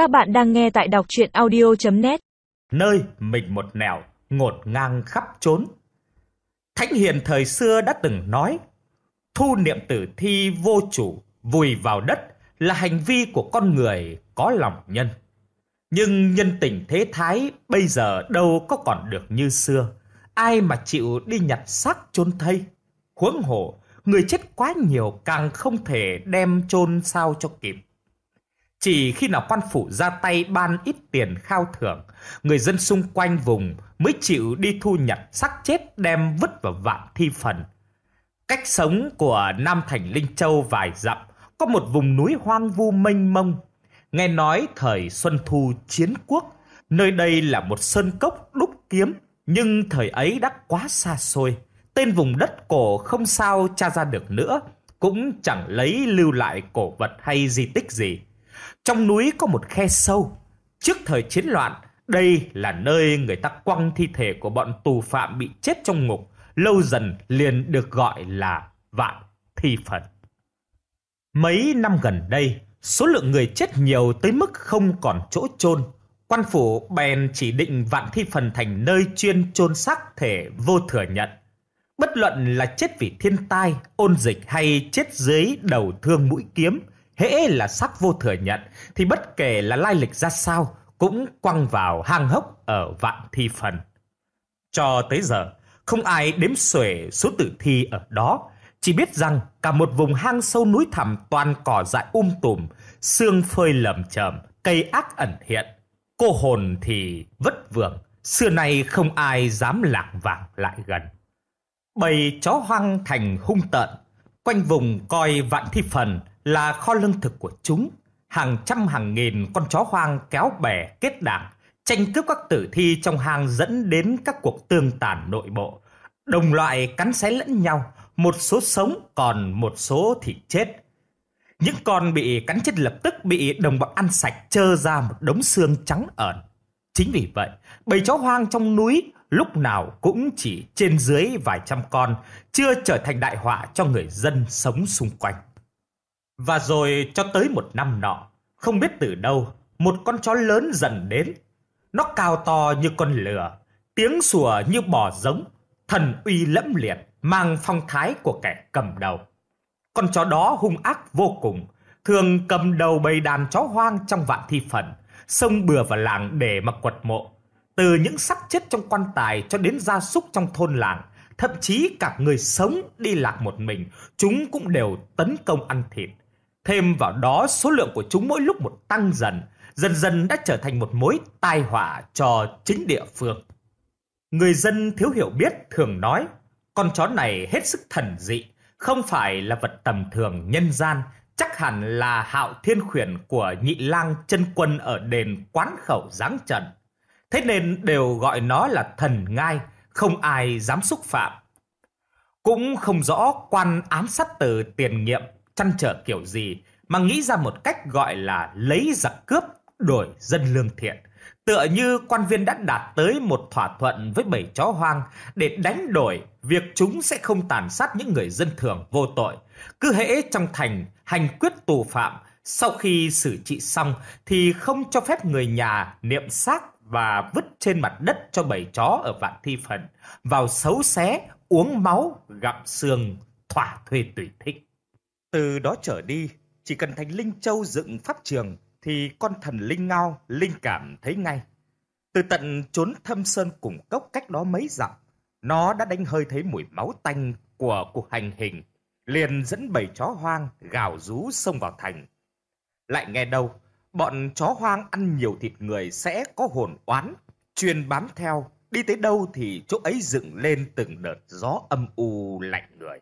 Các bạn đang nghe tại đọc chuyện audio.net Nơi mình một nẻo, ngột ngang khắp trốn. Thánh hiền thời xưa đã từng nói, thu niệm tử thi vô chủ, vùi vào đất là hành vi của con người có lòng nhân. Nhưng nhân tình thế thái bây giờ đâu có còn được như xưa. Ai mà chịu đi nhặt xác chôn thây? Huống hồ, người chết quá nhiều càng không thể đem chôn sao cho kịp. Chỉ khi nào quan phủ ra tay ban ít tiền khao thưởng, người dân xung quanh vùng mới chịu đi thu nhặt xác chết đem vứt vào vạn thi phần. Cách sống của Nam Thành Linh Châu vài dặm, có một vùng núi hoang vu mênh mông. Nghe nói thời Xuân Thu chiến quốc, nơi đây là một sơn cốc đúc kiếm, nhưng thời ấy đã quá xa xôi. Tên vùng đất cổ không sao tra ra được nữa, cũng chẳng lấy lưu lại cổ vật hay di tích gì. Trong núi có một khe sâu. Trước thời chiến loạn, đây là nơi người ta quăng thi thể của bọn tù phạm bị chết trong ngục, lâu dần liền được gọi là vạn thi phần. Mấy năm gần đây, số lượng người chết nhiều tới mức không còn chỗ chôn. Quan phủ bèn chỉ định vạn thi phần thành nơi chuyên chôn xác thể vô thừa nhận. Bất luận là chết vì thiên tai, ôn dịch hay chết dưới đầu thương mũi kiếm, hễ là sắc vô thừa nhận thì bất kể là lai lịch ra sao cũng quăng vào hang hốc ở vạn thi phần. Cho tới giờ, không ai đếm xuể số tử thi ở đó, chỉ biết rằng cả một vùng hang sâu núi thẳm toàn cỏ dại um tùm, xương phơi lầm chầm cây ác ẩn hiện. Cô hồn thì vất vưởng, xưa nay không ai dám lạc vàng lại gần. Bầy chó hoang thành hung tợn, quanh vùng coi vạn thi phần là kho lương thực của chúng. Hàng trăm hàng nghìn con chó hoang kéo bè kết đảng, tranh cướp các tử thi trong hang dẫn đến các cuộc tương tàn nội bộ. Đồng loại cắn xé lẫn nhau, một số sống còn một số thì chết. Những con bị cắn chết lập tức bị đồng bọn ăn sạch trơ ra một đống xương trắng ẩn. Chính vì vậy, bầy chó hoang trong núi lúc nào cũng chỉ trên dưới vài trăm con, chưa trở thành đại họa cho người dân sống xung quanh. Và rồi cho tới một năm nọ, không biết từ đâu, một con chó lớn dần đến. Nó cao to như con lửa, tiếng sủa như bò giống, thần uy lẫm liệt, mang phong thái của kẻ cầm đầu. Con chó đó hung ác vô cùng, thường cầm đầu bầy đàn chó hoang trong vạn thi phần, xông bừa vào làng để mà quật mộ. Từ những xác chết trong quan tài cho đến gia súc trong thôn làng, thậm chí cả người sống đi lạc một mình, chúng cũng đều tấn công ăn thịt. Thêm vào đó số lượng của chúng mỗi lúc một tăng dần, dần dần đã trở thành một mối tai họa cho chính địa phương. Người dân thiếu hiểu biết thường nói, con chó này hết sức thần dị, không phải là vật tầm thường nhân gian, chắc hẳn là hạo thiên khuyển của nhị lang chân quân ở đền quán khẩu giáng trần. Thế nên đều gọi nó là thần ngai, không ai dám xúc phạm. Cũng không rõ quan ám sát từ tiền nghiệm chăn trở kiểu gì mà nghĩ ra một cách gọi là lấy giặc cướp đổi dân lương thiện. Tựa như quan viên đã đạt tới một thỏa thuận với bảy chó hoang để đánh đổi việc chúng sẽ không tàn sát những người dân thường vô tội. Cứ hễ trong thành hành quyết tù phạm, sau khi xử trị xong thì không cho phép người nhà niệm xác và vứt trên mặt đất cho bầy chó ở vạn thi phận vào xấu xé, uống máu, gặm xương, thỏa thuê tùy thích. Từ đó trở đi, chỉ cần thành Linh Châu dựng pháp trường thì con thần Linh Ngao linh cảm thấy ngay. Từ tận trốn thâm sơn cùng cốc cách đó mấy dặm, nó đã đánh hơi thấy mùi máu tanh của cuộc hành hình, liền dẫn bầy chó hoang gào rú xông vào thành. Lại nghe đâu, bọn chó hoang ăn nhiều thịt người sẽ có hồn oán, truyền bám theo, đi tới đâu thì chỗ ấy dựng lên từng đợt gió âm u lạnh người.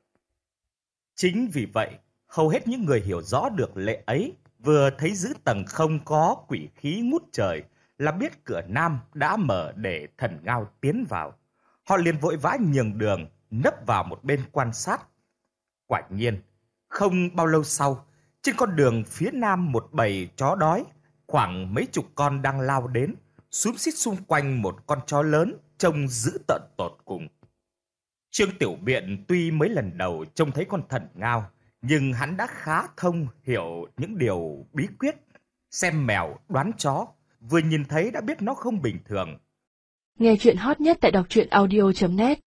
Chính vì vậy, hầu hết những người hiểu rõ được lệ ấy vừa thấy giữ tầng không có quỷ khí ngút trời là biết cửa nam đã mở để thần ngao tiến vào. Họ liền vội vã nhường đường, nấp vào một bên quan sát. Quả nhiên, không bao lâu sau, trên con đường phía nam một bầy chó đói, khoảng mấy chục con đang lao đến, xúm xít xung quanh một con chó lớn trông dữ tợn tột cùng. Trương Tiểu Biện tuy mới lần đầu trông thấy con thần ngao, nhưng hắn đã khá thông hiểu những điều bí quyết. Xem mèo đoán chó, vừa nhìn thấy đã biết nó không bình thường. Nghe chuyện hot nhất tại đọc truyện audio.net